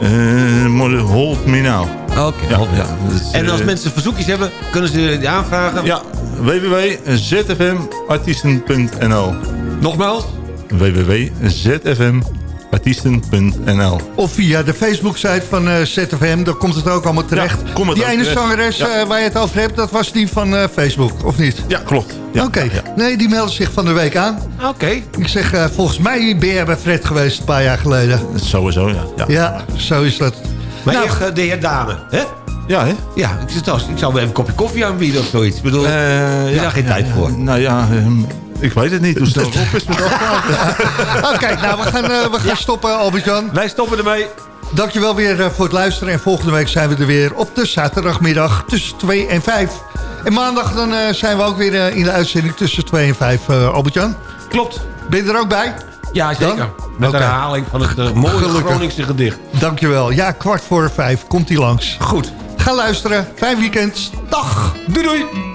Speaker 17: Eh, Hold Me Now.
Speaker 8: Oké.
Speaker 17: Ja, ja, is,
Speaker 8: En als mensen verzoekjes hebben, kunnen ze die aanvragen?
Speaker 17: Ja, www.zfmartiesten.nl
Speaker 8: Nogmaals?
Speaker 17: www.zfmartiesten.nl
Speaker 6: Of via de Facebook-site van eh, ZFM, daar komt het ook allemaal terecht.
Speaker 17: Ja, komt het
Speaker 6: die ene
Speaker 17: terecht.
Speaker 6: zangeres
Speaker 17: Ja.
Speaker 6: eh, waar je het over hebt, dat was die van eh, Facebook, of niet?
Speaker 17: Ja, klopt. Ja,
Speaker 6: Oké,
Speaker 17: ja, ja.
Speaker 6: nee, die meldde zich van de week aan.
Speaker 8: Oké.
Speaker 6: Ik zeg, eh, volgens mij ben jij bij Fred geweest een paar jaar geleden.
Speaker 17: Sowieso, ja. Ja,
Speaker 6: Ja, zo is dat.
Speaker 8: Maar
Speaker 6: Nou,
Speaker 8: echt de heer Dane, hè?
Speaker 17: ja hè?
Speaker 8: Ja, ik, zit als, ik zou wel even een kopje koffie aanbieden of zoiets. Ik bedoel,
Speaker 17: Eh,
Speaker 8: er is
Speaker 17: ja,
Speaker 8: daar geen
Speaker 17: ja,
Speaker 8: tijd voor.
Speaker 17: Nou ja, ehm, ik weet het niet hoe snel het op is met afvragen.
Speaker 6: Oké, nou, we gaan, eh, we gaan stoppen, Albert-Jan.
Speaker 8: Wij stoppen ermee.
Speaker 6: Dankjewel weer eh, voor het luisteren. En volgende week zijn we er weer op de zaterdagmiddag tussen 2 en 5. En maandag dan eh, zijn we ook weer in de uitzending tussen 2 en 5, eh Albert-Jan.
Speaker 8: Klopt.
Speaker 6: Ben je er ook bij?
Speaker 8: Ja, zeker.
Speaker 6: Dan?
Speaker 8: Met de herhaling van het mooie
Speaker 6: Gelukkig.
Speaker 8: Groningse gedicht.
Speaker 6: Dankjewel. Ja, kwart voor vijf komt hij langs.
Speaker 8: Goed.
Speaker 6: Ga luisteren. Fijn weekend. Dag.
Speaker 8: Doei doei.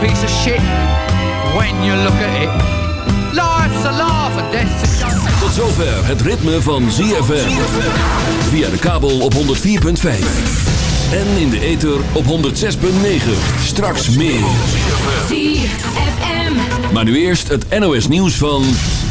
Speaker 18: piece of shit when you look at it. Life's a laugh and death's a joke.
Speaker 1: Tot zover het ritme van ZFM. Via de kabel op 104.5. En in de ether op 106.9. Straks meer.
Speaker 5: ZFM.
Speaker 1: Maar nu eerst het NOS nieuws van...